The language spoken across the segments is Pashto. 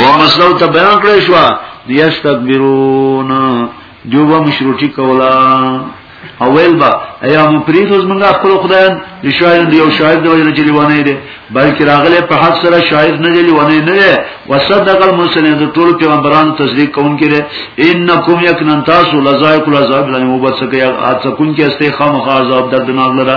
یو مسلو ته بیان کړی شو یستكبرون جو به مشروطی کولا او ویل با ایا مو پریخوز منګه خپل خدایان د شاعر دی او شاعر دی وجه چلی ونه دی بلکې راغله په حق سره شاعر نه دی ونه نه دی وصدق المرسلین د ټول پیغمبرانو تصدیق کون کړي انکم یکنن تاسو لزایق العذاب لنی وبسکه یا اتکون کې استه خامخ عذاب دردناک لره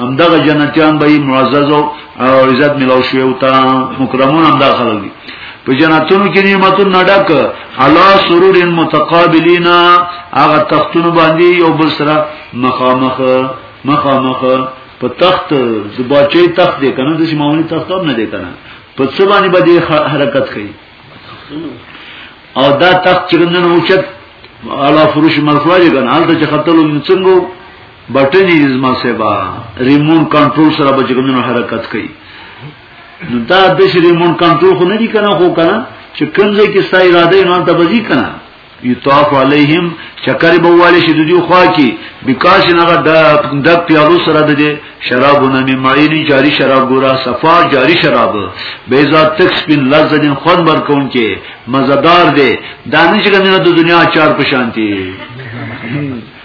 هم دغه جنتیان به معزز او عزت ملو شوی او تا مکرمون هم داخله دي په جنتونو کې نعمتونه نډک علا سرور متقابلین هغه تختونو باندې یو بل سره مخامخ مخامخ په تخت زباچې تخت دی کنه د معمولی تخت هم نه دی کنه په څه باندې باندې حرکت کوي او دا تخت چې نن اوچت علا فروش مرفوع دی کنه حالت چې خطلو څنګه بټن یې زما سبا ریمون کنټرول سره به کومه حرکت کوي نو دا د ریمون کنټرول خو نه دی کنه خو کنه چې کمزې کې ستا اراده نه ته بزی کنه یطاف علیهم چکر به والی شي د دې خوا کې بکاش نه د د پیالو سره د شرابونه می ماینی جاری شراب ګورا صفا جاری شراب بیزا تک سپین لزدین خون بر کون کې مزدار دی دانش کنه د دنیا چار پشانتی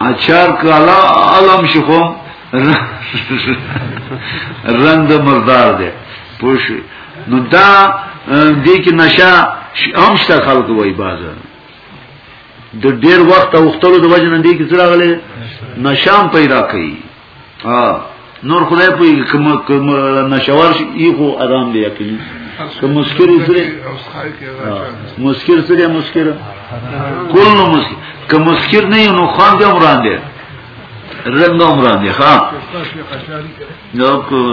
اچار کالا علم شخو رند مردار دی پوش نو دا دې کې نشه هم شته خلک وای بازار د ډیر وخت اوختلو د وجه نه دې کې څه راغلي نشام پیدا کوي نور خدای په کوم کوم نشوار شي خو آرام دی یقین کوم مسکر سره مسکر سره مسکر کول نو مسکر کوم مسکر نه نو خان دی عمران دی رنگ عمران دی ها نو کو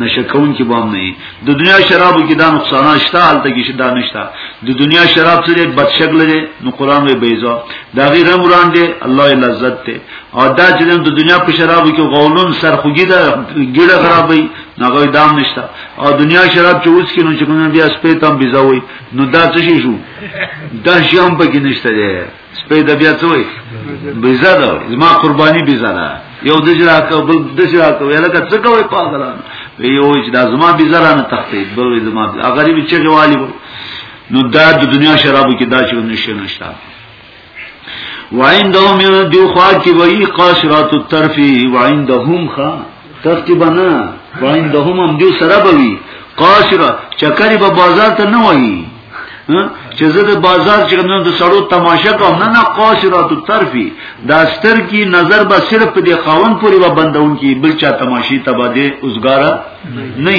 نشکون کې بام نه د دنیا شرابو کې دا نقصانات شته حالته کې شته نشته د دنیا شراب سره بد شکل دی نو قران وی بیزا دا غیر امران دی الله لذت دی او دا چې د دنیا په شرابو کې غولون سرخوږي دا ګډه خرابې نغوی دام نشته او دنیا شراب چې اوس کې نو چې کوم بیا سپې تام بیزا وای نو دا څه شي شو دا شي هم پکې نشته دی سپی د بیا څوی بیزه ده زما قرباني بیزه ده یو د جرا کو بل د جرا کو یلکه څه کوي پاګلان یو چې د زما بیزه رانه تخته بل زما غریب چې غوالي نو دا د دنیا شرابو کې دا چې نشه نشته وعندهم دیو خوا کی وئی قاشرات الطرفی وعندهم خان تختی بنا وعندهم هم دیو سره بوي قاشره چکرې به بازار ته نه وایي چې زه د بازار چې کوم د سړو تماشه کوم نه نه قاصرات الطرفي دا ستر کی نظر به صرف د خاون پورې و بندون کی بل چا تماشي تباده اوسګارا نه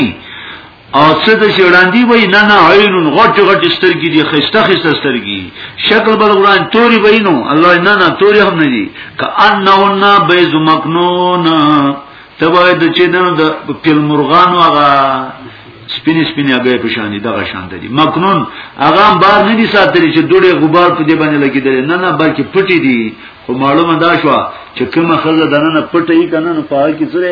او څه د شړاندی وای نه نه عین غټ غټ سترګې دي خسته خسته سترګې شکل بل قرآن توري وینو الله نه نه توري هم نه دي کأنهن بیض مکنون تبای د چې دنو د پل مرغان هغه سپین سپین هغه په شان دي دغه شان دي مکنون هغه بار نه دي ساتري چې دوړې غبار په دې باندې لګیدل نه نه بلکې پټي دي خو معلومه دا شو چې کومه خزه دنه پټي کنه نو پاره کې سره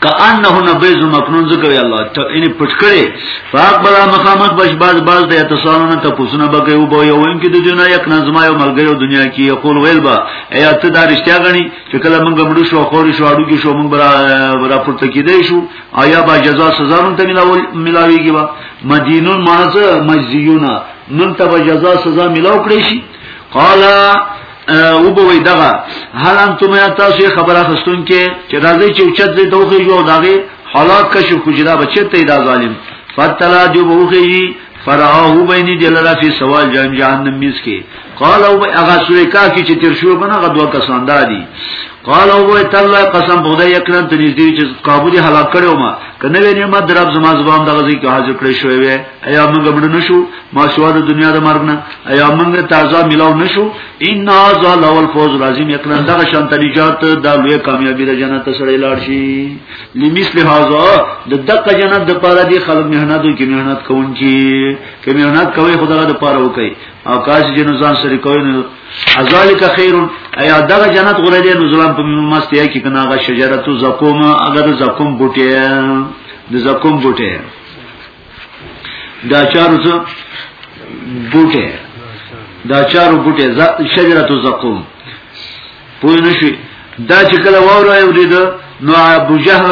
کانهن بیز مکنون ذکر الله ته ان پټ کړي فاق بلا مخامخ بش باز باز د اتصالونه ته پوسونه بګي او بو یو ان کې د دنیا یک نظم یو ملګری دنیا کې یقول ویل با ایا ته دا رښتیا غني چې کله موږ مړو شو خوري شو اډو کې شو موږ برا برا پورته کېدې شو آیا با جزا سزا مون ته ملاول ملاويږي با مدینون مانسه مجزیونا نن ته جزا سزا ملاو کړی شي قال او به وي دغه هل انتم یا تاسو خبره خستون کې چې راځي چې اوچت دې دوخه جو داغه حالات کشف کو جدا بچی ته دا ظالم فتلا جو بوخی فرعاه بینی دلرا فی سوال جان جهنم میز کې قال او هغه سورې کا کې چې تیر شو بنا غدوا کسان دادی قال او وای تعالی قسم بوده یقینا ته نږدې چې قابو دي هلاک کړو ما کنه ویني ما درب زما زبان دغه ځای کې حاضر کړی شوی وي ایا موږ مړ نشو ما سوا د دنیا د مرګ نه ایا موږ تازه ملاو نشو ان ذا لو الفوز لازم یقینا دغه شان تنجات د لوی کامیابی د جنت سره لاړ شي لمثل هذا د دغه جنت د پاره دی خلک مهنتو کې مهنت کوونکی کې مهنت کوي خدای د پاره وکي او کاش جن ځان سره کوي نو ازالک خیر ایا دغه جنت غره دی نو ظلم په مستیا کې کنه غ شجرته زقوم اگر زقوم بوټي د زقوم بوټي دا چارو څه بوټه دا چارو بوټه شجره زقوم پوه نه شي دا چې کله وره یو دې نو ابو جهل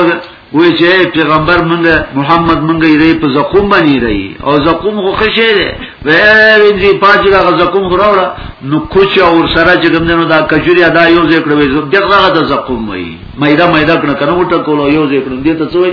وی چې پیغمبر مونږ محمد مونږ یې په زقوم باندې رہی او زقوم خو خشه دی وې دې پاج دا زقوم غراوړه نو کوچ او سره چې کوم نو دا کجوري ادا یو ذکر وې دغه دا زقوم وې مېدا مېدا کنه کنه وټه کول یو ذکر دې ته څوې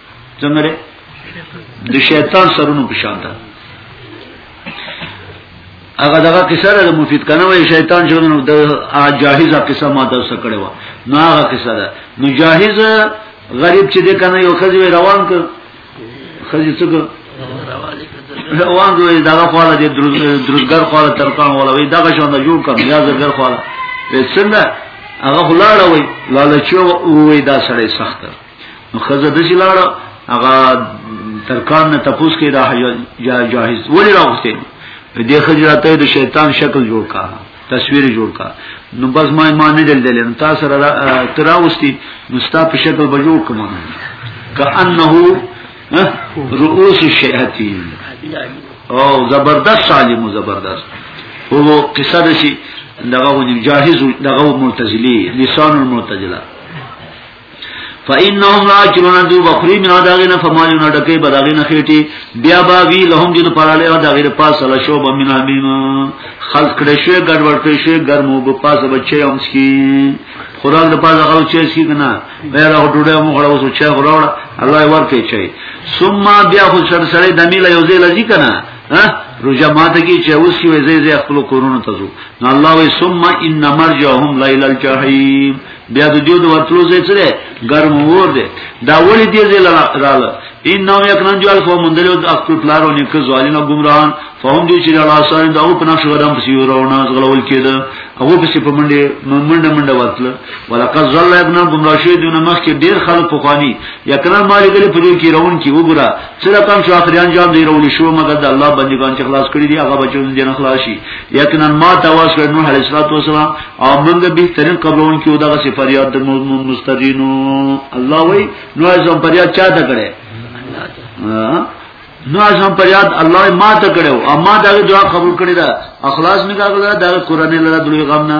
څنګه ده د شیطان سرونو په شان ده هغه دغه قصه ده مفید کنه وای شیطان چې نو د جاهزه قصه ما درس کړې و نو هغه قصه ده نو جاهزه غریب چې ده کنه یو خځې روان ک خځې څه روان دوی دغه خواله د درزګر خواله ترکان ولا وی دغه شان جوړ کړ یا زګر خواله څنګه هغه خلاړه وی لالچو وی دا سړی سخت نو خزه د چې لاړه هغه ترکان نه تپوس کې دا جاهز ولې راوخته دې خزه راته د شیطان شکل جوړ کا تصویر جوړ کا نو بس ما ما نه دلدل نو تاسو را تراوستي نو ستا په شکل به جوړ کما کانه رؤوس الشیاطین او زبردست عالم زبردست هو قصه دسی دغه جاهز دغه معتزلی لسان المعتزله فإنهم لا يجرون دو بخری من اداغینا فمالون ډکې بداغینا خېټي بیا با وی لهم دې په اړه له دغیر پاسه له شوب من امیم خلق کړي شوی ګډوډ کړي شوی ګرمو په پاسه بچي هم سکی خوراک د پاسه غو چې سکی کنه بیا راو ډوډه مو خړو سو چې غراوړه الله یې ورکه چي ثم بیا خو سر سره د میله یو ځای لذي کنه ها روجا ماته کی چې اوس یې زې زې خپل کورونو ته ځو نو الله وې ثم ان مرجعهم لیل الجحیم بیا د دیو د ورتلو ځای څه دی ګرم ور دی دا ولې دې ځای رااله ان نو یکنن جو الفو مندل او خپل پلارو نه ک زوالین او گمراهان فهم دي چې الله سره دا او په نقش غدم پسې ورونه غلول کېده هغه پسې په منډه منډه منډه وتله ولقد ظل ابن گمراه شه دونه مخ کې ډیر خلک په خواني یکنن مالګل په دې کې روان کې وګړه څه رقم شو اخري انجام دی رول شو مګر د الله بندگان چې خلاص کړی دی هغه بچو دې نه خلاص شي یقینا ما تواس کړ نوح علیه السلام او موږ به ترین قبرون کې دغه سی فریاد د مسترینو الله وای نوح زم فریاد چا ته کړي نو ازم پریاد الله ما ته کړو اما دا دعا قبول کړی دا اخلاص نکاح کړی دا قران الله دې غم نه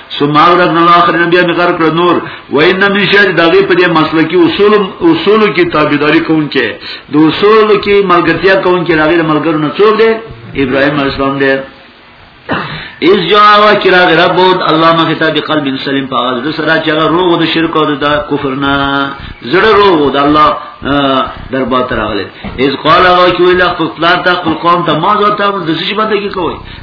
ثم اورد الله اخر نبی ان غر کړ نور و ان من شر دغه په دې مسله کې اصول اصول کې تابعداري کوون کې د اصول کې ملګرتیا کوون کې راغلي ملګرو نه څوک دی ابراهيم اسلام دی از جاوا کرا رب الله ما کتاب قلب سلیم په غاز د سره چې هغه روغ د شرک او د کفر نه زړه روغ د الله دربار ته راغله از قال هغه چې ویل خپل پلان ته خپل قوم ته ما ځاته د څه باندې کوي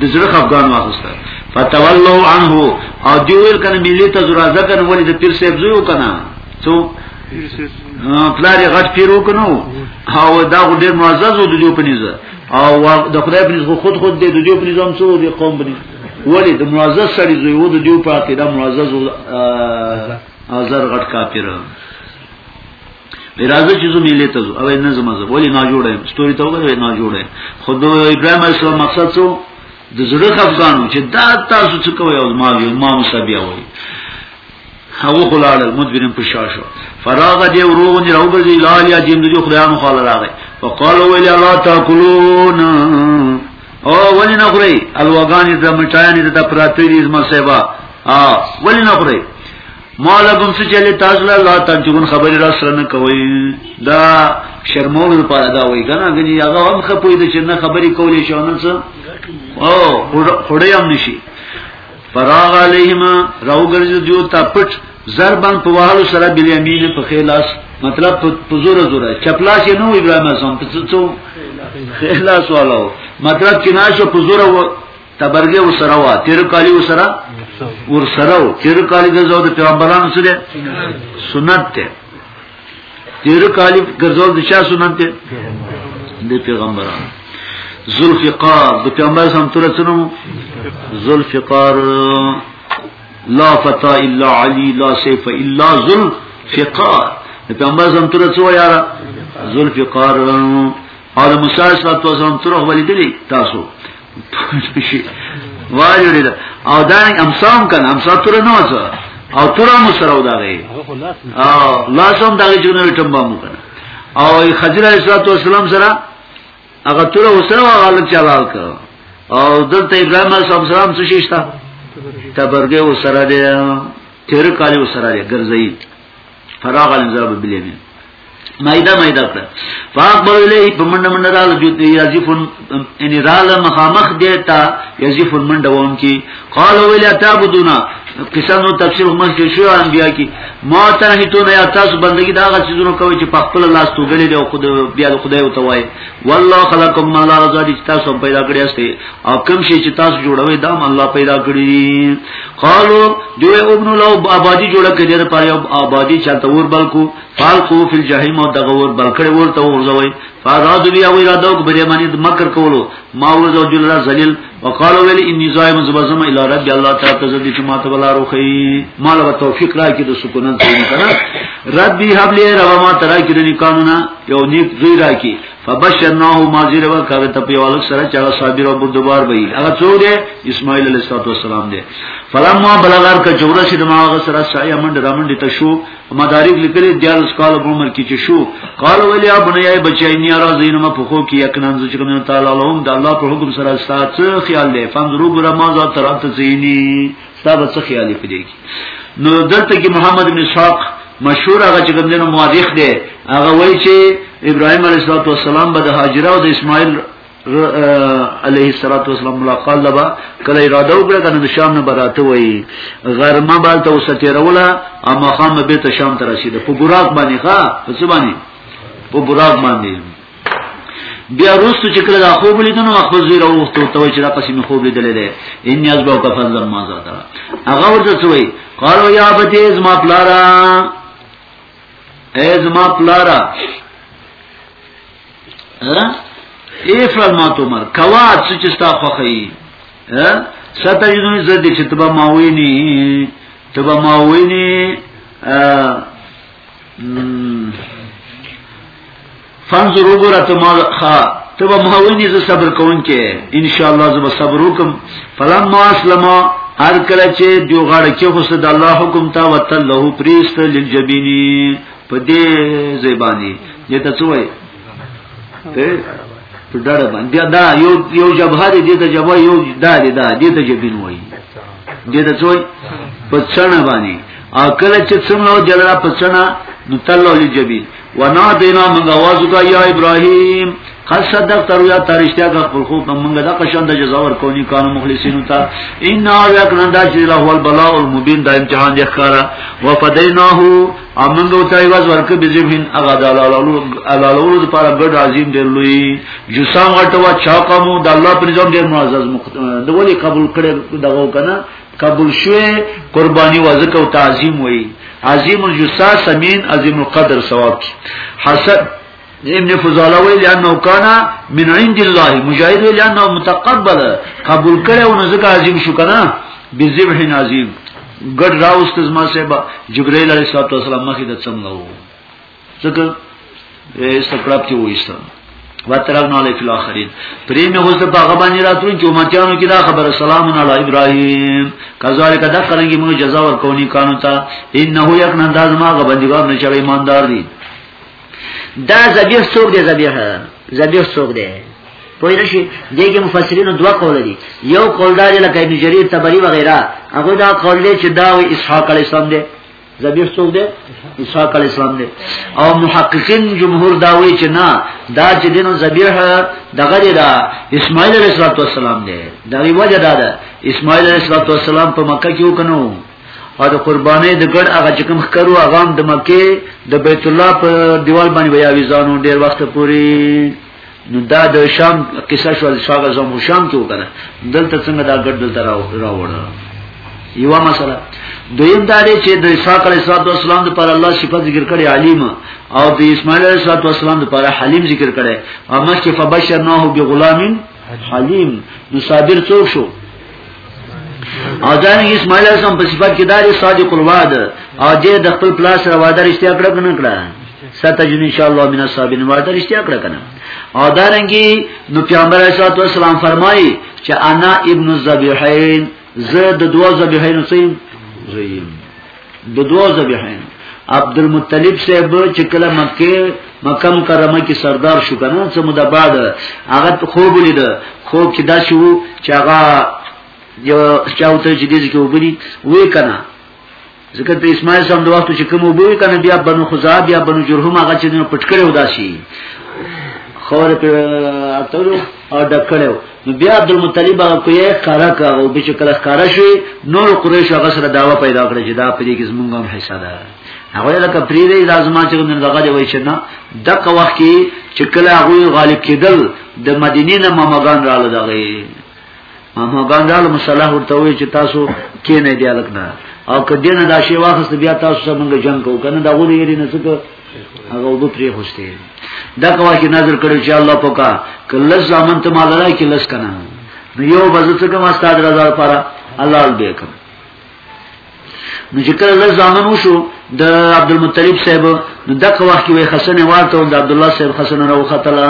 د زړه خفقان واخسته فتولو عنه او دی ویل کنه ملي ته زرا ځکه ولې د پیر صاحب زوی وکنه څو پلار غټ پیر وکنه او دا ډیر معزز و د جو په نيزه او د خدای په نيزه خود خود د جو په نيزه هم څو د قوم په نيزه ولی د معزز سړي زوی و د جو په عقیده معزز او زر غټ کافر راځي چې زموږ ملي ته او نه زموږ ولې نه جوړه ستوري ته وګورئ نه جوړه خو د ابراهيم اسلام مقصد څه د زړه خفقانو چې دا تاسو څه کوي او ما یو ما مصابیا وایي هغه خلال مدبرین پشاشو فراغ دی وروغ دی راو ګرځي لال یا جیم دی خدایانو خال راغی وقال ویل الله تاکلون او ولی نه خوري الوغان د مټایان د پراتې دې زما سیبا ا ولی نه خوري مالکم سچلی تاسو له الله تنجون خبر را سره نه کوي دا شرمول لپاره دا وایي کنه غني هغه هم خپوي د چې نه خبري کولې شو نه څه او خړې هم نشي فراغ علیهما راو ګرځي دیو ته پټ ضربان په وهلو سره بل یمین په خلاص مطلب په زور زور چپلاش نه وي ابراهیم اعظم په څو خلاص والو مطلب چې ناشو په زور تبرګه وسره وا تیر کالی وسره ورسره تیر کالی ګرځاو د پیغمبرانو سره سنت ته تیر کالی ګرځاو د چا سنت ته د پیغمبرانو ذوالفقار د پیغمبر سم تر څنو ذوالفقار لا فتا الا علی لا سیف الا ذوالفقار د پیغمبر سم تر څو یارا ذوالفقار او موسی صلی الله علیه وسلم تر ولیدلی تاسو وایو لري او دا امسام کنه امسا تر نه وځه او تر مو سره وداغي او لاسم دغه جنو ټمبا مو کنه او خضر علیه السلام سره هغه تر وسره غالب چلال کړ او دلته ابراهيم عليه السلام څه شيشتا تبرګه وسره دې تیر کالی وسره دې ګرځي فراغ الزاب باليمين مایده مایده کړه فاقبل الیه په منډه منډه رااله جو دی یزفون ان رااله مخامخ دیتا یزفون منډه وون کی قال ویلا تعبدون قصه نو تفسیر هم کې شو انبیا کی ما تنهیتون یا تاسو بندگی دا غل چیزونو کوي چې په خپل لاس توګلې دی او خود بیا خدای او توای والله خلقکم ما لا رضا دي تاسو پیدا کړی استه او کوم شي چې تاسو جوړوي دا الله پیدا کړی قالو جو ابن لو آبادی جوړه کړی د پاره آبادی چاته ور بلکو فالقو فی الجحیم او دغه ور بلکړی ورته ورځوي فاراد بیا وی را دوک بری باندې د مکر کولو ما ورځو جل را ذلیل وقالو ویل انی زایم زبزم الی رب الله تعالی ته دې چې ما ته بلا روخی مال و توفیق را کې د سکونن ته کنه ربی حب لی رب ما ترا کې د قانونا یو نیک زوی را کې فبشرناه ما زیر و کاغه ته په والک سره چا صابر او بردبار وی هغه څو دی اسماعیل علیه السلام دی فلما بلغار کا جوړه شې د ما هغه سره سایه منډه رامنډه ته شو مدارک لیکلی دیارس کال په عمر کې چې شو قال ولی ابنیای بچای نیا راځي نو په خو کې یقینا چې کوم تعالی لهم د الله په حکم سره ستاسو خیال دی فهم ضرور ګره ما ذات ترات زینی ستاسو څه خیال دی پدې کې نو دلته کې محمد بن اسحاق مشهور هغه چې کوم دینو مؤرخ دی هغه وایي چې ابراهيم عليه السلام به د هاجره او د اسماعیل علیه الصلاۃ والسلام ملاقات لبا کله اراده وکړه کنه د شام نه براته وای غرمه بال ته وسټیروله اما خام به ته شام ته رسید په ګراق باندې ښا په څه باندې په ګراق باندې بیا روستو چې کله دا خوب لیدنو خپل زیر او وخت ته وای چې دا قسم خوب لیدل دي ان یاز به کا فضل ما زړه هغه ورته څوی قالو یا بتی از ما پلارا از ما پلارا ها افعل ما تمر کوا څه چې ستا خوخی ها ستجدونی زدی چې تبا ماوینی تبا ماوینی فانظر وګوره ته ما خا ته به ماونی ز صبر کوون کې ان شاء الله زه به صبر وکم فلم ما اسلم هر کله چې جو غړ کې خو صد الله حکم تا وتل له پریست للجبینی په دې زبانی دې ته څه وای په په ډړ باندې دا یو یو جبهه دې ته جبهه یو دا دې دا دې ته جبین وای دې ته څه وای په څنګه باندې او کله چې څنګه جلرا په څنګه نو تلو لجبین ونا دینا منگا وازو کا یا ابراهیم قد صدق تر یا ترشتیا کا خپل خو په منګه د قشن د جزا ور کونی کان مخلصین تا ان یقنا دا چې له البلاء المبین دا امتحان دی ښکارا وفدیناه او موږ او تای واز ورکه به زمين هغه د علالولو لپاره ګډ عظیم ډېر لوی جسام غټوا چا قامو د الله پر نظام ډېر معزز د ولي قبول کړي دغه کنه قبول شوه قرباني وزکه او تعظیم وای عظیم الجسا سمین عظیم القدر ثواب حسد ابن فضاله وی لانه کان من عند الله مجاهد وی لانه متقبل قبول کړي او نزدک عظیم شو کنه بذبح عظیم ګډ راوست زما سبا جبرائیل علیه السلام مخې د څنګه وو څنګه استقراب کې وایسته وترغنا علی فی الاخرین پرې مې هوسه په هغه باندې راتلون چې امتیانو کې دا خبر سلام علی ابراهیم کذالک دا کرانګي موږ جزا ورکونی کانو ته انه یقنا دازما غبندګار نه چړې ایماندار دي دا زبیح څوک دی زبیح زبیح څوک دی پوی نشي دغه مفسرینو دوه قول دي یو قول دا دی لکه ابن جرير تبری وغیرہ هغه دا قول دی چې دا وی اسحاق علی السلام دی زبیح څوک دی اسحاق علی السلام دی او محققین جمهور دا وی چې نه دا چې دینو زبیح دغه دی دا اسماعیل علیه السلام دی دا وی وجه دا ده اسماعیل علیه السلام په مکه کې وکنو او د قربانې د ګډ هغه چې کوم خکرو هغه د مکه د بیت الله په دیوال باندې بیا ویزانو ډیر وخت پوري نو دا د شام قصه شو شاګه زمو شام کې وکړه دلته څنګه دا ګډ دلته راوړل یو مسله دویم دا دی چې د اسحاق علیه السلام د پر الله صفات ذکر کړي علیم او د اسماعیل علیه السلام د پر حلیم ذکر کړي او مخکې فبشرناه بغلامین حلیم نو صابر څوک شو او ځان یې اسماعیل اسلام په صفات کې داري صادق الوعد او دې د خپل پلاس را وعده رښتیا کړ کنه کړه ستجن ان شاء الله من الصابرین وعده رښتیا کړ کنه او دارنګي نو پیغمبر اسلام فرمایي چې انا ابن الذبیحین زه د دوه ذبیحین سیم زیم د دوه ذبیحین عبد المطلب صاحب چې کله مکه مکه مکرمه کې سردار شو کنه څه مده بعد هغه خوب لید خوب کې دا شو چې هغه یو چاوته چې دې کې وبري وې کنه ځکه د اسماعیل سم د وخت چې کوم وبوي کنه بیا بنو خزا بیا بنو جرهم هغه چې نه پټ کړو داسي خور په اتلو او ډکړو نو بیا عبد المطلب هغه کوی کارا کا او به چې کله کارا شي نور قریش هغه سره داوا پیدا کړی چې دا په دې کې زمونږ هم حصہ ده هغه لکه پری دی لازم چې نن دغه دی وای چې نه دغه وخت کې چې کله هغه غالب کېدل د مدینې نه مامغان رااله دغه اما ګاندال مصالح ورته وی چې تاسو کې نه دی الک نه او کدی نه دا شی واخست بیا تاسو سره موږ جنگ کو کنه دا غوډه یې نه څه هغه وګ پرې خوسته دا کوا چې نظر کړو چې الله پکا کله ځامن ته مال راي کې لس کنه نو یو بزڅ کوم استاد رضا لپاره الله دې کوم نو چې کله لږ ځامن وشو د عبد المطلب صاحب نو دغه وخت کې حسن ورته او د عبد الله صاحب حسن راوختله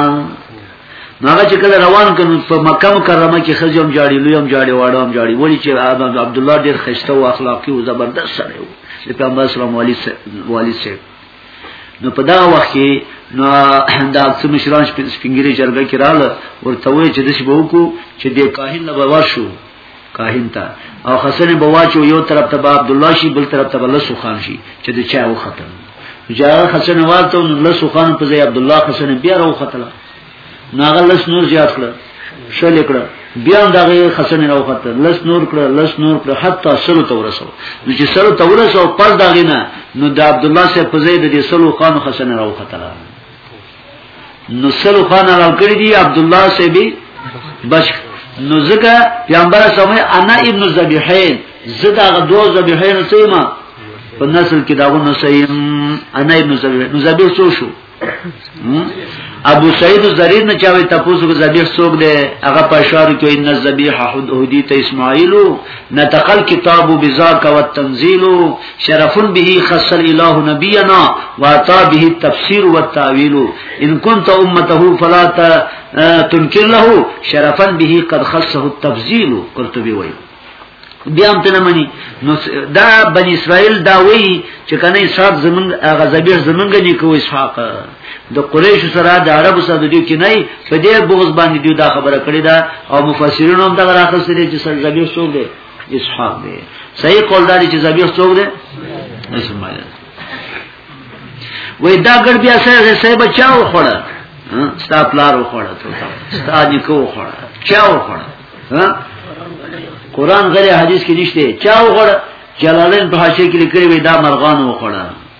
نو هغه چې کله روان کړي په مکه مکرمه کې خزم جاړي لوی هم جاړي واړه هم جاړي ولی چې آدم عبد الله ډیر خسته او اخلاقی او زبردست سره و چې پیغمبر اسلام والی والی سره نو په دا وخت کې نو دا څو مشران سپینګری جرګه کې رااله ورته وې چې د شبو کو چې د کاهن لبوا شو کاهن ته او حسن به واچو یو طرف ته عبد الله شي بل طرف ته لسو خان شي چې د چا و ختم جاغه حسن واته لسو خان په ځای عبد الله حسن بیا راو ختل ناغه لس نور زیات کړ شل کړ بیا دغه حسن راو ختل لس نور کړ لس نور کړ حتی سلو ته ورسو نو چې سلو ته ورسو پس دغه نه نو د عبد الله سره په ځای د سلو خان حسن راو ختل نو سلو خان علاو کړی دی عبد الله سیبی بشک نو زکه پیغمبر سمه انا ابن ذبیحین زدا غدو ذبیحین سیما په نسل کې داغو نو سیم انا ابن ذبیح نو ذبیح څو شو ابو سعید زریر نه چاوي تاسو کو ذبیح څوک دی هغه په اشاره کې ان ذبیح حدودی ته اسماعیل نتقل کتاب بذاک والتنزیل شرف به خص الاله نبينا واتا به التفسير والتاويل ان كنت امته فلا تنكر له شرفا به قد خصه التفضيل قرطبي وایي بیا هم ته نه مني نو دا بن اسرائیل دا وایي چې کنه اسحاق زمون هغه ذبیح زمونږ نه کوي اسحاق د قریش سره د عرب سره د دې کې نه په دې بغض باندې دا خبره کړې ده او مفسرین هم دا راخصلې چې سر ذبیح څوک دی اسحاق دی صحیح قول دا چې زبیح څوک دی اسماعیل وای دا ګر بیا سره سه بچاو خوړه ستا پلار وخوړه ته ستا دې کو وخوړه چا وخوړه ها قران غره حدیث کې نشته چا وخوړه جلالین په حاشیه کې لیکلي وای دا مرغان وخوړه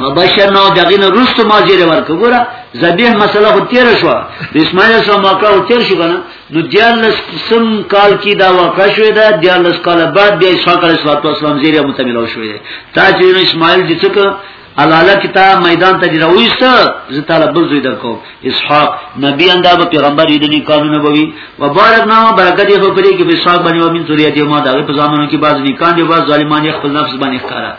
مبشر نو دغه نه رستو ما زیره ورک ګوره ذبیح مسله خو تیر شو د اسماعیل سره موقع او تیر شو کنه نو دیالس سم کال کی دا واقع شوې ده دیالس کال بعد د اسحاق علیه السلام زیره متملو شوې ده تا چې اسماعیل د څه الاله کتا میدان ته درويست زه تعالی بل زوی درکو اسحاق نبی انده به پیغمبر یدنی قانون بوي و بارک نامه برکت یې په پرې کې به اسحاق باندې و من ذریه دې ما دا په زمانو کې بعض نکان دي بعض ظالمان یې خپل نفس باندې ښکارا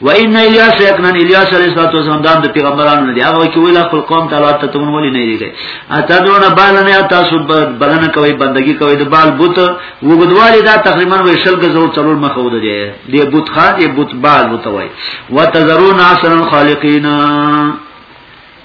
و ان الیاس یقینا الیاس علیه السلام دام د پیغمبرانو نه دی هغه چې ویل خپل قوم ته الله تعالی ولې نه دی اتدون بالنه تاسو بلنه کوي بندگی کوي د بال بوت وګدوالي دا تقریبا وې شل غزو څلور مخه ود دی دی بوت خان دی بوت بال وتوي وتذرون احسن الخالقین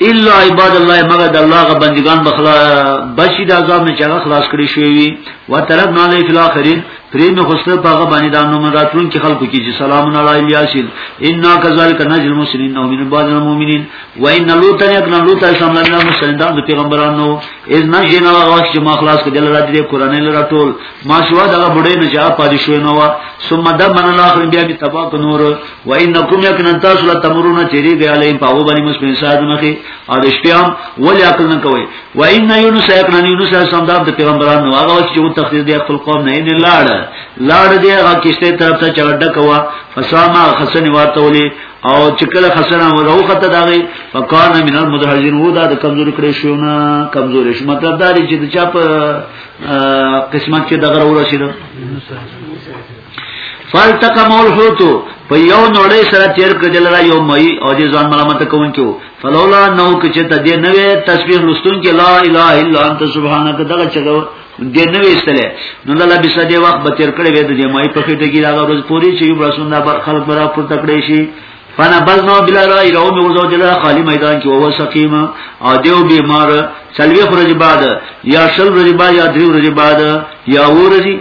الا عباد الله مگر د الله غ بندگان بخلا بچی د عذاب نه چاغه خلاص کړی شوی وي وترب نه لای فی الاخرین پریم خوسته پاغه باندې د نوم راتلون کې خلکو کې چې سلام علی یاسین ان کذالک نجل المسلمین او من بعض المؤمنین و ان لوط یکنا لوط اسلام الله مسلمان د پیغمبرانو اذ نه جنا واغ چې ما خلاص کړل را دې قران لرا ټول ما شو دا بډې نه جا پادشوی نو ثم دمن الاخر بیا به تبا نور و انکم یقینا تاسو لا تمرون چری دی علی په هغه باندې مس پنځاد مخه او د شپې هم ولې عقل نه کوي و ان یونس یقینا یونس سم دا د پیغمبرانو هغه وخت چې و تخدید دی خپل قوم نه نه لاړ لاړ دی هغه کشته طرف ته چړډه کوا فساما حسن واته ولي او چې کله حسن وروخه ته داغي فکان من المدهجین و دا د کمزوري کړې شو نه کمزوري شو مطلب دا چې د چا په قسمت کې دغه ورسېدو فالتقم الحوت په یو نړۍ سره تیر کړل را یو مې او دې ځان ملامت کوون کیو فلولا نو کچ ته دې نوې تسبیح لستون کې لا اله الا انت سبحانك دغه چلو دې نوې استله نو الله به سده وخت به تیر کړې وې دې مې په خټه کې دا ورځ پوری چې یو رسول الله خلک برابر تکړه شي فنبذنا بلا رای راو می ورځو دلا خالی میدان کې وو سقیما او دیو بیمار سلوی خرج بعد یا شل ورځې بعد یا دریو ورځې بعد یا ورځې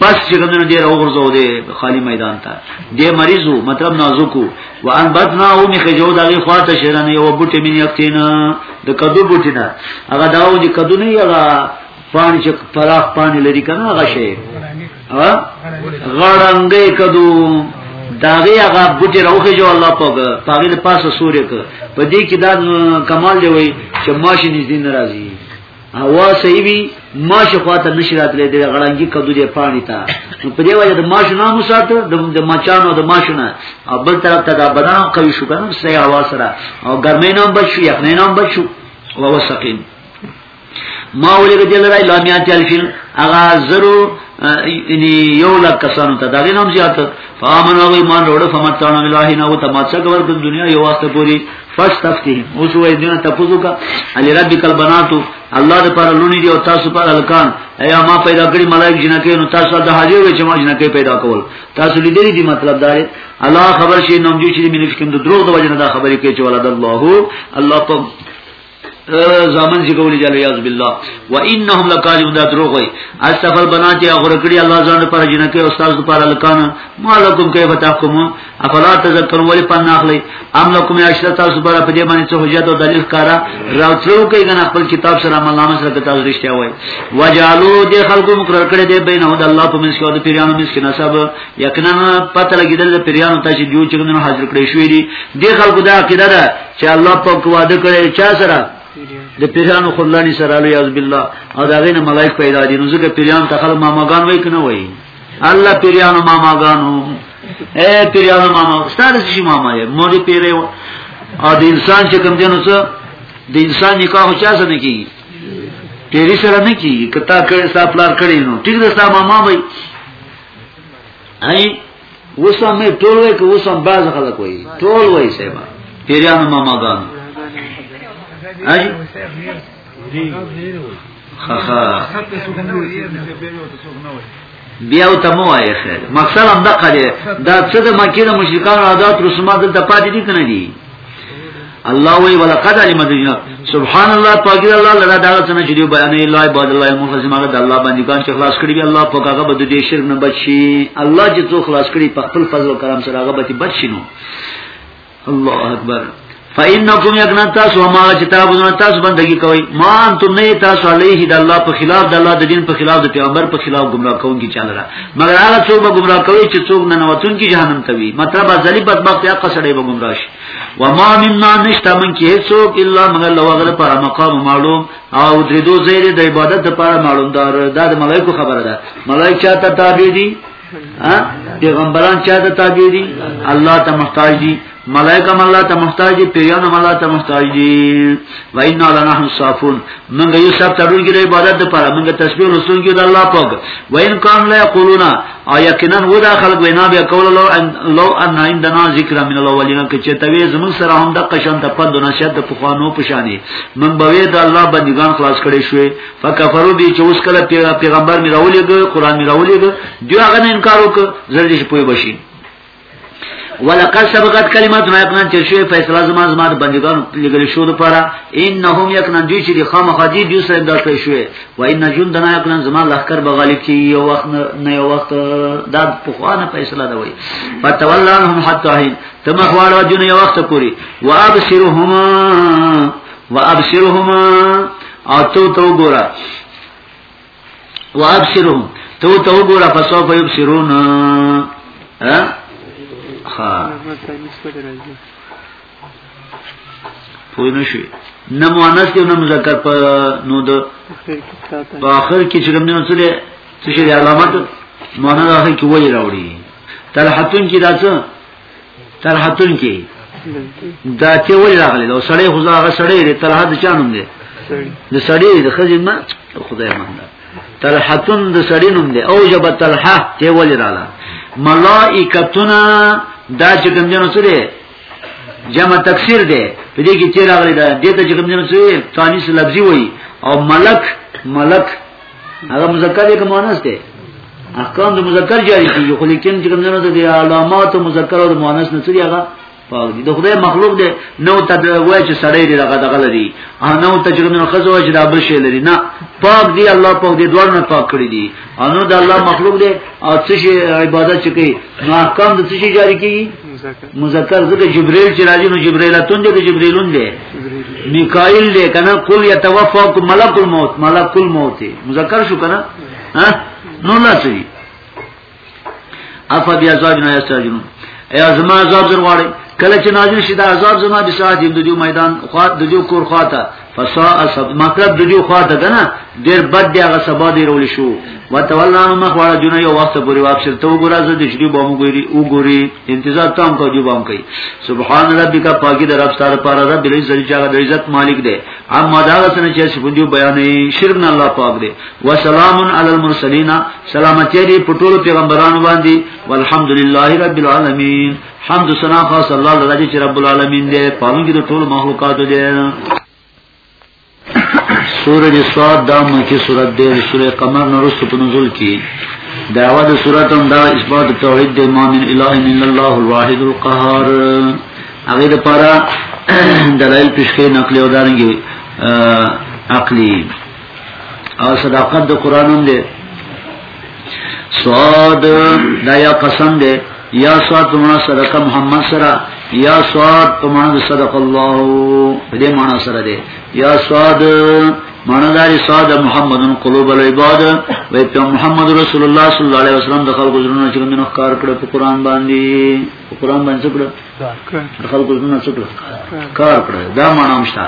پس چې کومنه دی راو ورځو دی خالی میدان ته دی مریضو مطلب نازکو وان بدنا او می خجو دغه خواته شرن یو بوټی من یقینا د کدو بوټی نه هغه داو چې کدو نه یغه پانی چې پراخ پانی لري کنه هغه شی غړنګې کدو داغه هغه بوټي راوخه جو الله پاک پاګې د پاسه سورې ک په دې کې دا کمال دی وای چې ماشي نږدې ناراضي هوا صحیح وي ماشه خواته نشی راتلې د غړنګي کدو دې پانی تا په دې وجه د ماشه نام وساته د مچانو د ماشه نه او بل طرف ته دا بدن قوي شو کنه صحیح هوا سره او ګرمې نام بچو یخنې نام بچو ووسقین ما ولې دې لرای لامیات الفین اغا زرو یعنی یو لک کسانو ته دا غنوم زیات فامن او ایمان وروړ فمتانو الہی نو ته ماڅه کور د دنیا یو واسطه پوری فاستفتهم اوس وای دینه تاسو کا علی ربک البناتو الله د پر لونی دی او تاسو پر الکان ایا ما پیدا کړی ملائک جنکه نو تاسو د حاجی وچ ما جنکه پیدا کول تاسو لیدلی دی مطلب دار الله خبر شي نوم جو چې مینه کوم د دروغ د وجه نه دا خبرې کوي چې ولد الله الله په زامن چې کولی جل یاذ بالله و انهم لکاذب دا دروغ وي استغفر بنات یا غره کړی الله ځان لپاره جنہ کې استاد لپاره لکان مالکم کیف تحکم افلا تذکر ولی پن اخلی ام لکم عشرت تاسو پر په دې باندې څه حجت او دلیل کارا راوتلو کې غن خپل کتاب سره عمل نامه سره تاسو رښتیا وای وجالو دې خلکو مقرر کړی دې بین هو د الله په منځ کې او د پیرانو منځ کې نسب یقینا پته لګیدل د پیرانو ته چې جو چې نن حاضر کړی شوې دي دې خلکو دا عقیده ده چې الله پاک وعده کړی چا سره د پیرانو خلانی سره علی از بالله او دا غینه ملائک پیدا دي نو ځکه پیران ته خل ماماګان وای کنه وای الله پیرانو ماماګانو اے پیرانو ماما ستاره شي ماما یې مور پیره او د انسان چې کوم دینو څه د انسان نکاح چا سره کیږي پیری سره نه کیږي کته کړي ستا پلار کړي نو ټیک ده ستا ماما وای ای وسم مې ټول وای که وسم باز خلک وای ټول وای سیبا پیرانو ماما ګان اجي خخا بیا او تمو وای خیر مقصد هم دغه دی دا څه د مکه د مشرکان عادت رسومات دلته پاتې دي کنه دي الله وی ولقد علم الذين سبحان الله پاک الله لرا دا څنګه چې بیان نه الله عباد الله المخلصین هغه د الله باندې کان چې خلاص کړی الله پاک هغه بده دې شرک نه بچي الله چې څو خلاص کړی په خپل فضل او کرم سره هغه بچي بچي نو الله اکبر فإنكم يقنا تاسو ما چې تاسو تاسو بندگی کوئ ما انتم نه تاسو علیه د الله په خلاف د الله د دین په خلاف د پیغمبر په خلاف گمراه کوونکی چاله مگر هغه څوک به گمراه کوي چې څوک نه نوتون کې جهنم ته وي مطلب ازلی بدبخت یا قصړې به گمراه شي و ما منا نشتا من کې هیڅوک الا مگر لو غره پر مقام معلوم او درې دو زیر د عبادت لپاره معلوم دار دا د ملائکو خبره ده ملائکه چاته تابع دي پیغمبران چاته تابع دي الله ته محتاج دي ملائکه مله ته محتاج دي پیران مله ته محتاج دي و ان الله نحن صافون موږ یو سب تړون کې عبادت لپاره موږ تسبیح رسول کې د الله پاک و ان کان لا یقولون او یقینا و دا خلق وینا بیا کول لو ان لو ان عندنا ذکر من الاولین کې چې توی زمون سره هم د قشن ته پد نه شد په خوانو پشانی موږ به د الله بندگان خلاص کړي شوې فکفروا به چې اوس کله پیغمبر میراولېګ قران میراولېګ دی هغه انکار وکړ زړه شي پوي بشي ولقد سبقت کلمات ما یقنان چې شوی فیصله زما زما د بندگان لګل شو د پاره انهم یقنان دوی چې خامخ دي دوی سره دا کړی شوی و ان جندنا یقنان زما لخر به غالب کی یو وخت نه یو وخت دا په خوانه فیصله دا وای فتولانهم حتی حين تم خواړه جن یو وخت پوری و ابصرهما و ابصرهما او تو تو ګورا وابشرهم تو تو ګورا پسو په یبشرون ها ها پوه نه شي نه مؤنث دی نه مذکر په نو د په اخر کې چې کوم نه څه دی څه شي علامت مؤنث اخر کې وایي راوړي تلحتون کې راځه ترحتون کې دا چې ولې راغلی دا سړی خو هغه سړی دی طلحه د چا نوم دی د سړی د خځې نه خدای مهنده طلحتون د سړی نوم دی او جب طلحه چې ولې رااله ملائکتنا دا چې کوم جنو سره جمع تکثیر دی په دې کې چې راغلی دا دته چې کوم جنو سره تانیس لفظي وایي او ملک ملک هغه مذکر دی که مؤنث دی احکام د مذکر جاری کیږي خو لیکن چې کوم نه د علامات مذکر او مؤنث نه سړي هغه پاک دي د خدای مخلوق دی نو ته وای چې سړی دی دغه دغه لري نو ته چې نو خزو چې دا بل شی لري نه پاک دی الله پاک دی دوړ نه پاک کړی دی انو د الله مخلوق دی او څه شی عبادت چې کوي نو احکام د څه جاری کیږي مذکر ځکه جبرئیل چې راځي نو جبرئیلتون دی د جبرئیلون دی میکائیل دی کنه قل یتوفاکم ملک الموت ملک الموت مذکر شو کنه ها نو لا څه افا بیا ځواب نه استاجنو ایا زما عذاب زر غواړي کله چې نازل شي دا عذاب زما د ساعت د دیو میدان خوا د دیو کور خواته فسا اسد مطلب د دې خوا ده کنه ډیر بد دی هغه سبا دی رول شو وتولنا مخواړه جنې یو وخت پورې واپس ته وګورا زه د شری بوم ګوري وګوري انتظار تام کو دی بوم کوي سبحان ربک پاکی در رب ستاره پر رب دې زری چاغه د عزت مالک دی اما دا سن چې سپندو بیانې شرک نه الله پاک دی وسلام علی المرسلین سلامتی دې پټول پیغمبرانو باندې والحمدلله رب العالمین حمد سنا خاص الله لږی چې رب العالمین دې پالون کې د ټول مخلوقات دې سورج سواد دا مکی سورت دې سورې قمر نورست په نزول کې داوا د سورت هم دا اثبات توحید دې ما من اله الا الله الواحد القهار هغه د پاره دلایل پیش کې نقلی او دارنګي عقلی او صداقت د قران هم دی صاد دا یا قسم دی یا صاد په معنا صدقه محمد سره یا صاد په معنا صدق الله دې معنا سره دی یا صاد معنا دا صاد محمد قلوب العباد وای په محمد رسول الله صلی الله علیه وسلم د خلکو زړونو چې موږ کار کړو په قران باندې قرآن باندې څه کړو د خلکو زونه څه کړو کار کړو دا معنا مشته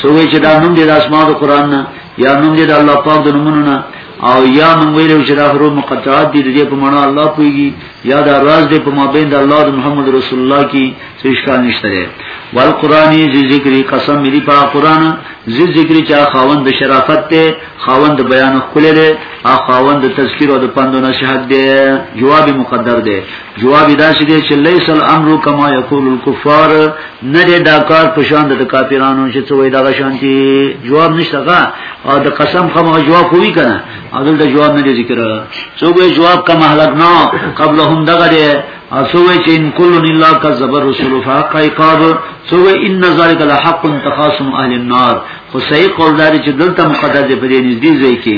څو چې دا نوم دې د اسماء د قرآن نه یا نوم دې د الله پاک د نومونو نه او یا موږ ویلو چې دا حروف مقطعات دي دې په معنا الله پويږي یا دا راز دې په مابین د الله او محمد رسول الله کې څه اشکال نشته دی ول قرآنی ذی ذکری قسم ملي په قرآن ذی ذکری چې خاوند د شرافت ته خاوند د بیان خپل دی او خاوند د تذکر او د پندو نصیحت دی جواب مقدر دی جواب دا چې دی چې لیس الامر کما یقول الكفار نه دی دا کار په شان د کافرانو چې څه وای دا شانتي جواب نشته کا او د قسم خو جواب کوي کنه او دلته جواب نه دی ذکر څوک جواب کما هلکنا قبلهم دغه دی او څوک چې ان کل الا کذب الرسول فحق عقاب څوک ان ذلک لحق تخاصم اهل النار خو صحیح قول دار چې دلته مقدر دی په دې نږدې ځای کې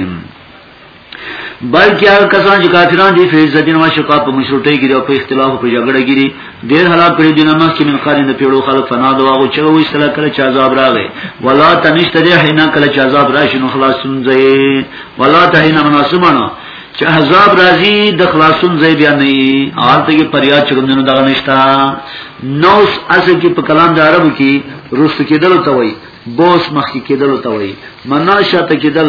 بلکې هغه کسان چې کافران دي فیض دین او شقاق په مشروطه کې او په اختلاف په جګړه کې دي ډیر حالات پر دینه مخ کې من قرن د پیړو خلک فنا دواغو چې وې سره کله چې عذاب راغی ولا تنشت دې حینا کله چې عذاب راشي نو خلاصون ځای ولا تهینا مناسبانه چې عذاب راځي د خلاصون ځای بیا نه وي حالت کې پریاد چرمنو دغه نشتا نوس اصل کې په کلام د عربو کې رست کېدل ته وایي بوس مخکې کېدل ته وایي مناشه ته کېدل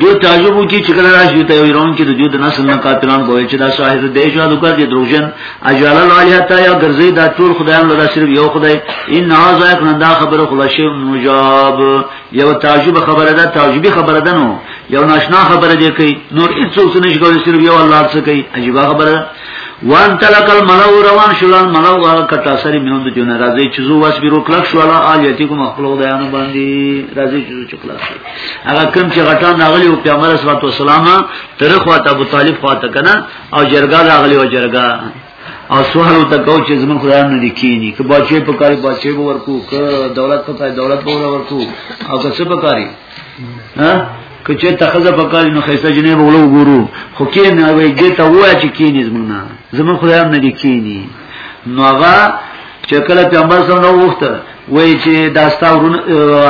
دیو تعجب کی چې کله راشي ته ایران کې د جو د نسل نه قاتلان کوي چې دا شاهد دی چې د کار دي دروژن اجال الله تا یا ګرځي دا ټول خدایان لدا صرف یو خدای ان هاذا یک دا خبره خلا شی مجاب یو تعجب خبره ده تعجبي خبره ده نو یو ناشنا خبره دی کوي نور هیڅ څه نشي کولی صرف یو الله څه کوي عجیب خبره وان تلک الملو روان شول الملو هغه کټا سری میوند جون راځي چې زو واس بیرو کلک شو علا الیتی کوم خپل خدایانو باندې راځي چې زو چکلا شو هغه کم چې غټان ناغلی او پیغمبر صلی الله علیه وسلم تر خو ته ابو طالب خو ته کنه او جرګا راغلی او جرګا او سوال ته کو چې زمون خدای نه لیکيني که بچي په کاری بچي ورکو که دولت په کاری دولت ورکو او که څه په کاری ها کچه ته خزه په کال نو خیسه جنې به ولو ګورو خو کې نه وي دې ته وای چې کې نه زمونه زمو خدای هم نه دي کې نه نو هغه چې کله پیغمبر سره نو وخته وای چې داستا ورون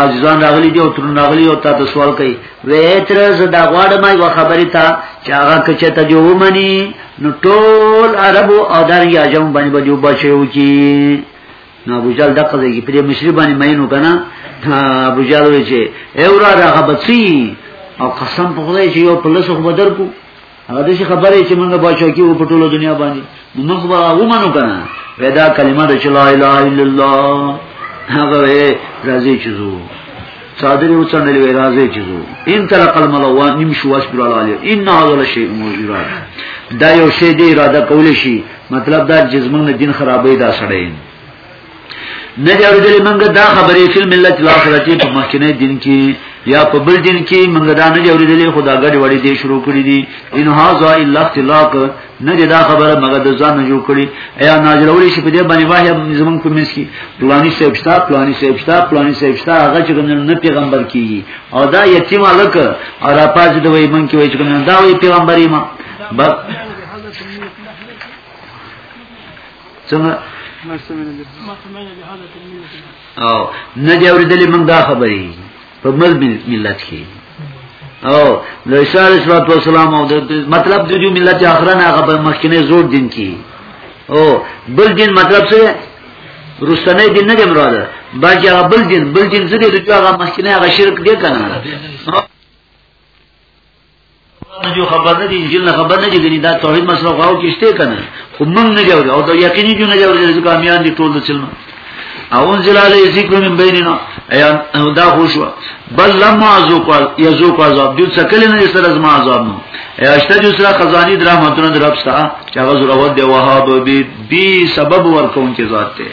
عزیزان راغلي دي او ترون راغلي او تاسو سوال کوي وې تر زه دا غواړم یو خبرې ته چې هغه کچه ته جو مني نو ټول عربو او دار یا جمع باندې بجو بچو کی نو ابو جال دغه دی په دې مشری باندې مینو کنه ابو جال وی چې اورا راغه بچی او قسم په خدای چې یو پلس خو بدر کو هغه دې خبرې چې موږ بچو کې په ټولو دنیا باندې موږ به ومنو کنه پیدا کلمه د لا اله الا الله هغه راځي چې زو صادری او څنډلې وی راځي چې زو ان تل قلم الله نیم شو واس پر الله ان هذا شی موجود دا یو شی دی اراده کول شي مطلب دا چې زمونږ دین خرابې دا سړی نه دی اورېدلې مونږ دا خبرې فل ملت الاخره چې په مخکنه دین کې یا په بل دین کې مونږ دا نه دی اورېدلې خدا غړي وړي دې شروع کړې دي ان هاذا الا اختلاق نه دی دا خبره مګه د ځان نه جوړ کړي ایا ناجرولې شي په دې باندې واه زمونږ په منځ کې پلاني صاحب شتا پلاني صاحب شتا پلاني صاحب شتا هغه چې نه پیغمبر کیږي او دا یتیم الک او را پاز دوی مونږ کې وایي چې دا وایي پیغمبري ما څنګه ما سمعنا بهذا الملة او نه دی اوریدلې موږ دا خبرې په مل ملت کې او د اشاره صلوات و سلام او مطلب د دې ملت اخره نه هغه مخکنه زور دین کې او بل دین مطلب څه رستنه دین نه دی مراد بلکې هغه بل دین بل دین څه دی چې هغه مخکنه هغه شرک دی کنه جو خبر نه دي انجیل نه خبر نه دي غني دا توحید مسله غواو کېشته کنه خو موږ نه جوړ او دا یقیني جو نه جوړ چې کامیان دي ټول چلنه او انزل علی ذکر من بیننا ایا دا خوشو بل لما ازوق یزوق عذاب دې څکل نه سره زما عذاب نو ایا شته جو سره خزانی درامتونه درپستا چې هغه ضرورت دی وهاب به بي سبب ورکون کې ذات ته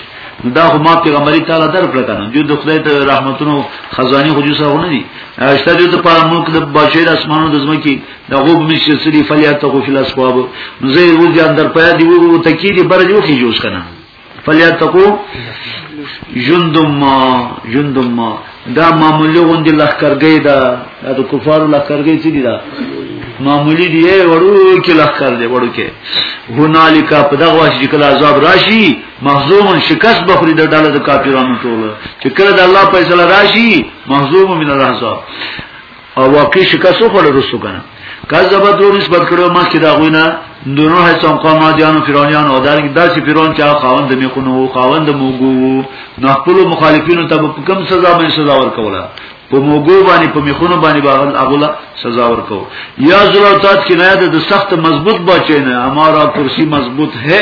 دا خو ما پیغمبري تعالی درکړه کنه جو د خدای ته رحمتونو خزاني خو جوسه ونه دي اشته دې ته په ملک د بچی د اسمانو د زمکی د غوب مشي سری فلیات خو فل اسباب نو زه یو ځان در پیا دی وو تکی دی بر جو کی جوس کنه فلیات کو جندم ما جندم ما دا معمولی غوندی لخکرګی دا د کفارو لخکرګی څه دي دا معمولی دی وړو کې لخکر دی وړو کې هنالک په دغه وخت چې کله عذاب راشي مخزوم شکست بخوري د ډاله د کافرانو ټوله چې کله د الله فیصله راشي مخزوم من الرحزاب او واقعي شکست وخوړ رسو کنه کذب دو نسبت کړو ما کې دا غوینه دونو هیڅم قوم عادیانو فرعونانو او دارنګ داسې فرعون چې خاوند د میخونو خاوند موګو نه خپل مخالفینو ته په کوم سزا باندې سزا ورکوله په موګو باندې په میخونو باندې باغل اغلا سزا ورکو یا زلوتات کنایه د سخت مضبوط بچی نه امارا کرسی مضبوط ہے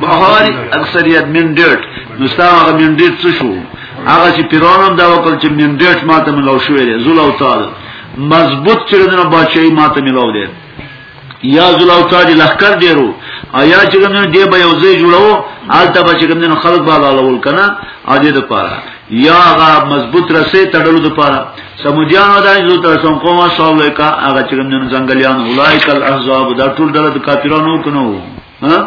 بهاري اکثریت منډیټ نو ستا هغه منډیټ څه شو هغه چې پیرانم دا وکړ چې منډیټ ماته ملو شوې ده زول او تعالی مضبوط چې دنه بچي ماته ملو ده یا زول او تعالی لخر ډیرو ایا چې دنه دی به یو ځای جوړو آلته به چې دنه خلک به لاله ول کنه ا دې د پاره یا هغه مضبوط رسې تړلو لپاره سمودیان دا یو تر څنګه کومه سوال کا هغه چې نن ځنګلیان اولایک الاحزاب دا ټول ډله د کافرانو کنو ها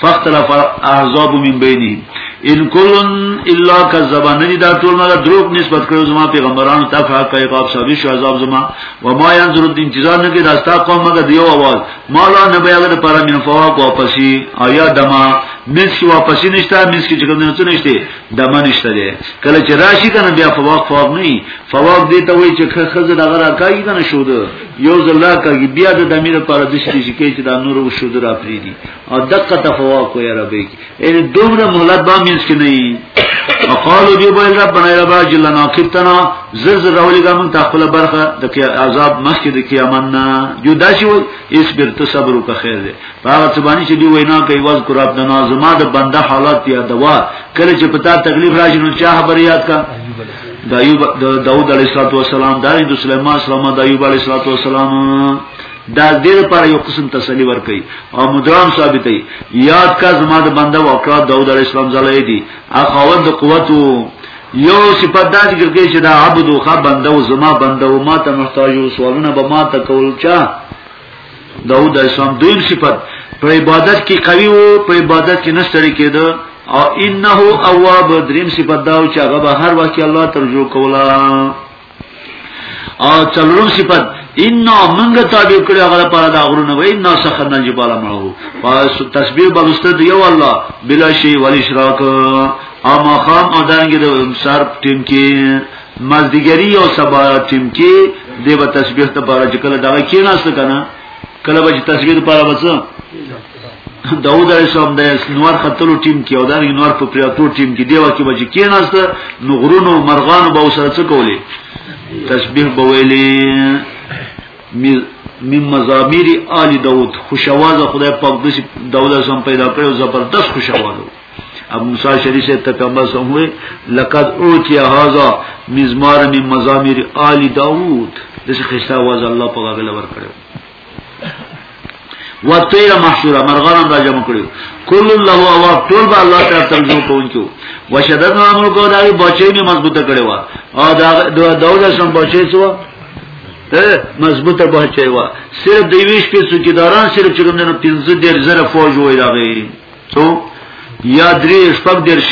فاختلف احزاب من بینهم ان کلن الا کذب نجی دا ټول مګر دروغ نسبت کړو زما پیغمبرانو ته فاق کوي قاب صاحب شو عذاب زما و ما ينظر الدين انتظار نه کې داستا قوم مګر دیو आवाज ما لا نه بیا غره پر من فواق واپسی آیا دما مس واپسی نشته مس کې څنګه نه نشته دمه نشته دی کله چې راشي کنه بیا فواق فواق نه فواق دی ته وای چې خزه دغه راکای کنه شو ده یو زلا کوي بیا د دمیر پر د شي چې کې چې دا نور و شو در اپری دي او دقه تفواق وي ربي ان دومره مهلت با مینس کې نه وقالو دی بول ربنا یا با جل نا کتنا زر زر راولې ګم ته خپل برخه د عذاب مخکې د قیامت نه جو داسي وي اس بر ته صبر وکړه خیر دی هغه څه باندې چې دی وینا کوي واز کو رب دنا زما د بنده حالات یا دوا کله چې پتا تکلیف راشي نو چا خبر یاد کا د ایوب د داوود علیه السلام د د سليمان السلام د ایوب علیه السلام دا دیر پر یو قسم تسلی ورکي او مدرام ثابتې یاد کا زما د بنده واقعات داوود علیه السلام زلای دي اخوند د قوت یو صفات دا ذکر کوي چې دا عبد او خا بنده او زما بنده او ما ته محتاج او سوالونه به ما ته کول چا داود علیه السلام دویم صفت په عبادت کې قوي وو په عبادت کې نشتري کېده او انه اواب دریم صفت دا چې هغه به هر وخت الله ته رجوع کوله او څلورم صفت ان منګه تابع کړی هغه لپاره دا غرونه وای ان سخنا جبال معه پس تسبیح بلسته دی یو الله بلا شی ولی شراک اما خام او دانګي د سر ټیم کې مازدیګری او سبا ټیم کې د به تسبیح ته پاره چې کله دا کې ناشته کنه کله به تسبیح ته پاره وڅ داود علیه السلام د نور خطلو ټیم کې او د نور په پریاتو ټیم کې دیوا کې بچی کې ناشته نو غرونو مرغان به وسره څه کولې تسبیح به ویلې من مزامیر آل داود خوشوازه خدای پاک دسی داود علیه السلام پیدا کړو زبردست خوشوازه ابو موسی شری سے تکبس ہوئے لقد اوتی هذا مزمار من مزامیر آل داوود دغه خسته आवाज الله په غاغله ور کړو وطیر محشوره مرغان را جمع کړو کل الله او ټول به الله تعالی ترجو کوونکو وشدد امر کو دا بچی می مضبوطه کړي وا او دا داوود سم بچی سو مضبوطه بچی وا صرف دیویش په څوکیداران صرف چې کوم نه 15 ډیر زره فوج وای راغی څو یا درې شپږ درش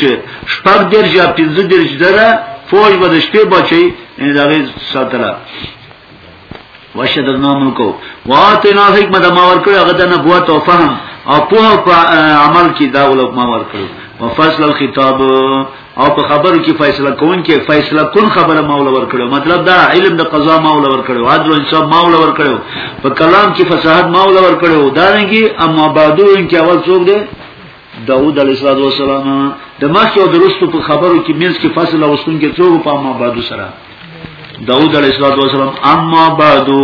شپږ درش یا پنځه درش دره فوج به د شپې بچي ان دا غي ساتله وشدنا ملکو واتنا حکمت ما ورکړ هغه د نبوت او فهم او په عمل کې دا ولوک ما ورکړ وفصل الخطاب او په خبرو کې فیصله کون کې فیصله کون خبره مولا ور کړو مطلب دا علم د قضا مولا ور کړو عدل انصاف مولا ور کړو په کلام کې فصاحت مولا ور کړو دا نه کې اما بعدو ان کې اول څوک دی داوود علیه السلام د مخکې او درستو په خبرو کې مینس کې فصل او سن کې څوک په اما بعدو سره داوود علیه السلام اما بعدو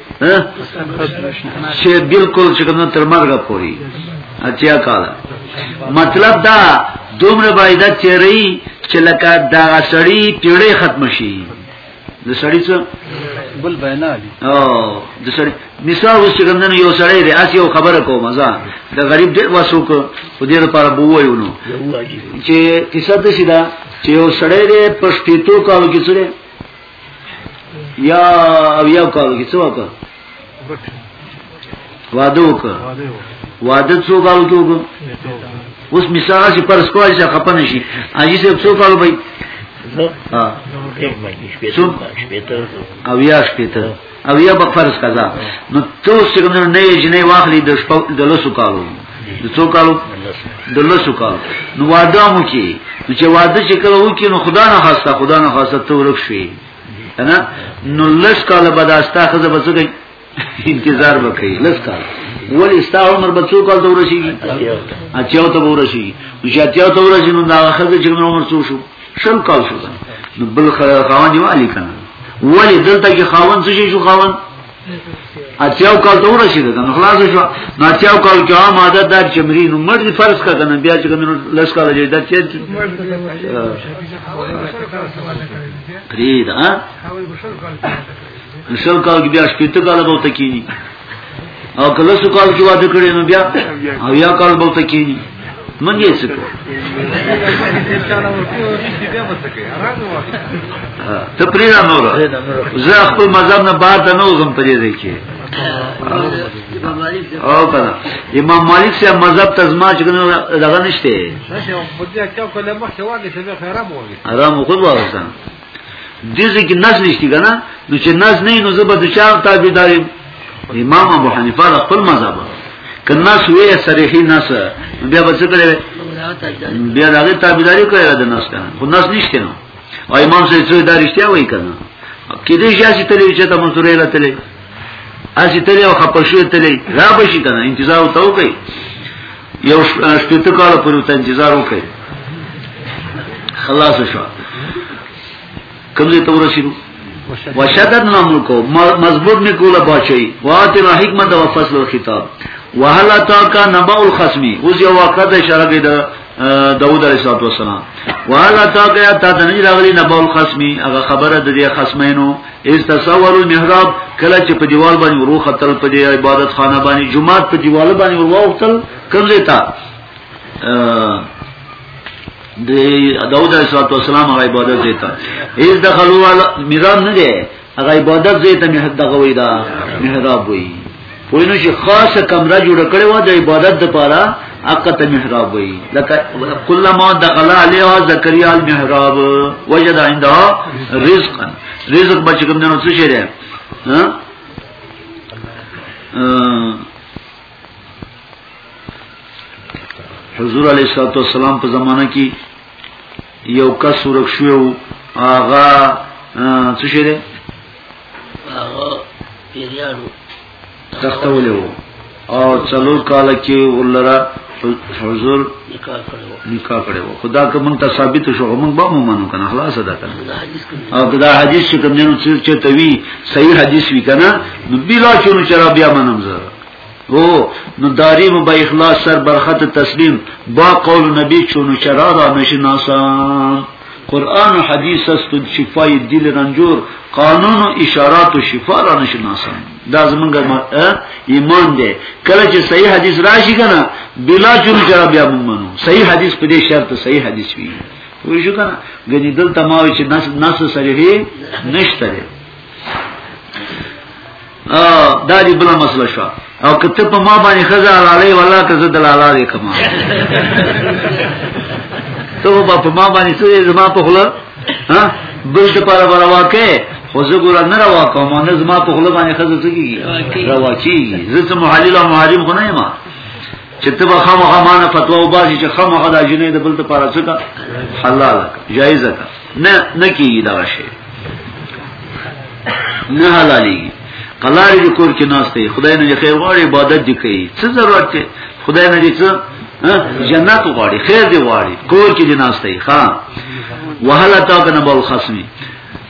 چې بالکل چې کوم تر مرګه پوري اتیا کال مطلب دا دومره بایده چیرې چې لکه دا سړی پیړې ختم شي د سړی څه بل بیان علی او د سړی مثال اوس چې ګندنه یو سړی دی اسی یو خبره کوم ځا د غریب ډیر واسو کو په دې لپاره بو وایو نو چې کیسه د سیدا چې یو سړی دی پښتیتو کارو کې سره یا او یا کالو کې څه وکړ واده وکړ واده څو کالو کې وکړ اوس مثال چې پر سکوای چې خپن شي اجي څه څو کالو به ها څو او یا شپته او یا به فرض قضا نو تو څنګه نه جنې واخلي د شپو د لسو کالو د څو کالو د لسو کالو نو واده مو کی نو چې واده چې کله وکی نو خدا نه خواسته خدا نه خواسته تو ورک شي نه نو لس کاله بعد استا خزه بچی انتظار وکړي لس کال ولی ستا عمر به څو کال دور شي اچاو ته ور شي چې اچاو ته ور شي نو دا خزه چې عمر څو شو شل کال شو نو بل خاوند دی والی کنه ولی دلته کې خاوند څه شو خاوند اتیاو کال ته ورسیده کنه خلاص شو نو اتیاو کال کې عام عادت دار چې مری نو مرد فرض کا کنه بیا چې کنه لس کال جې دات چې پرید ها شل کال کې بیا شپته کال به تکینی او کله سو کال کې واده کړی نو بیا او یا کال به ته کینی مونږ یې څه کوو ته پرې نه نور زه خپل مذهب نه بار ته نه وزم پرې دی کې او کنه امام مالک سے مذهب تزما چې کنه دغه نشته شه په دې کې کومه مخ شوانه چې خراب وږي آرام خود واسه دغه کې نس نشتی کنه نو چې نس نه نو زبر د چا تابعدار امام ابو حنیفه د خپل مذهب کنا سوی صریحی نس بیا به څه کړی بیا دغه تابعداري کوي د نس کنه خو نس نشته نو او امام سید څو دارشتیا وای کنه کې دې شاسي تلې چې ته منصورې لا تلې اسی تلې او خپشوې تلې را بشي کنه انتظار وتاو کوي یو شپته کال پورې ته انتظار وکړي خلاص شو کوم ځای ته ورسېدو وشددنا ملکو مضبوط می کوله بچي واتنا حکمت او فصل او خطاب وهل تاکا نبا الخصمی اوس یو واقع د اشاره کې د داوود علیه السلام وهل تاکا تا د نه راغلی نبا الخصمی هغه خبره د دې خصمینو استصور المحراب کله چې په دیوال باندې وروخه تل په دی عبادت خانه باندې جمعه په دیوال باندې وروختل کمزې تا د داوود علیه السلام هغه عبادت دیتا ایز دخلوا میران نه دی هغه عبادت زیته محراب دغه وی دا محراب وی وینو چې خاصه کمره جوړ کړې و د عبادت لپاره اقا ته محراب وي لکه کله ما دخل علیها زکریا المحراب وجد عندها رزقا رزق بچ کوم نه څه شي ده ها حضور علیه الصلاه والسلام په زمانہ کې یو کس ورک شو هغه څه شه ده هغه پیریانو تختولې وو او څلور کال کې ولرا حضور نکاح کړو نکاح کړو خدا که مونږ ته ثابت شو مونږ به مونږ کنه خلاص ده کنه او دا حدیث چې کوم نه چې توی صحیح حدیث وی کنه نو بلا چونو چر بیا منم زه او نو داریم با اخلاص سر برخط تسلیم با قول نبی چونو چرا را نشناسان قرآن و حدیث است و شفای دل رنجور قانون و اشارات و شفا را نشناسان دا زمونږ ایمان دی کله چې صحیح حدیث راشي کنه بلا چون چرا بیا مونږ منو صحیح حدیث په دې شرط صحیح حدیث وی وی شو کنه غنی دلته ما چې نس نس سره نشته دا دی بل مسله شو او کته په ما باندې خزا لاله والله ته زه دلاله دې کما ته په ما باندې سوې زما په خله ها بل څه پر ورواکه خو زه ګور نه روا کوم نه زما په خله باندې خزه څه کیږي روا کیږي زه څه محلل او محرم خو نه یم چې ته به خامخا مانه فتوا وباسي چې خامخا دا جنې د بل ته پاره څه کا حلال کا جایز کا نه نه کیږي دا شی نه حلالي قلار دې کور کې ناشته خدای نه خیر غواړي عبادت دې کوي څه ضرورت دی خدای نه دې څه جنت غواړي خیر دې غواړي کور کې دې ناشته ښا وهلا تا کنه بول خصمي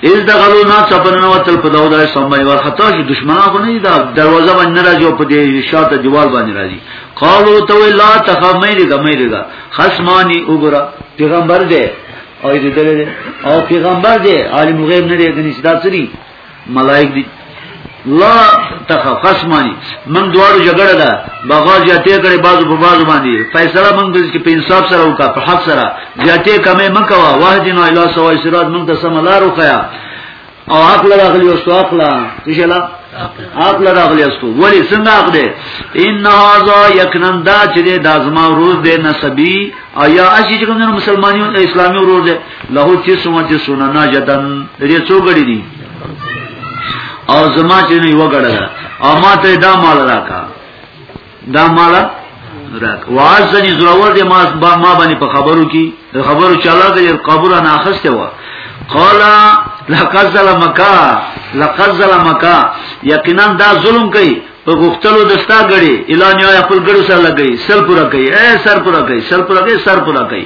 اذ دغلو نا چپنن وتل په داو دای سمای ور خطا شو دشمنان خو نه دا دروازه باندې راځي په دې شاته دیوال باندې راځي قالو تو لا تخف مې دې مې دې خصمانی وګرا پیغمبر دې او دې دې او پیغمبر دې عالم غیب نه دې کني صدا سری ملائک دې لا تخف خصمانی من دوارو جګړه ده بغا زیاتې کړي بازو په بازو باندې فیصله من د چې په انصاف سره وکا په حق سره زیاتې کمې مکوا وحدنا الی سوای صراط من ته سملار وخیا او عقل راغلی او عقل چې لا عقل راغلی استو ولی څنګه عقل ان هاذا یقینا دا چې د ازما روز د نسبی ایا اسی چې کوم مسلمانانو ته اسلامي ورور دی له چې سمه چې سونه نه جدن دې څو غړي دي او زما چې نه یو غړه ده او ما ته دا مال راکا دا مال راک وازنی زراور دې ما با ما باندې په خبرو کې خبرو چلا دې قبول نه اخسته و قال لقد ظلمك لقد ظلمك یقینا دا ظلم کوي په غختلو د ستا غړي اعلان یا خپل غړو سره لګي سر پورا کوي اے سر پورا کوي سر پورا کوي سر پورا کوي